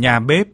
nhà bếp.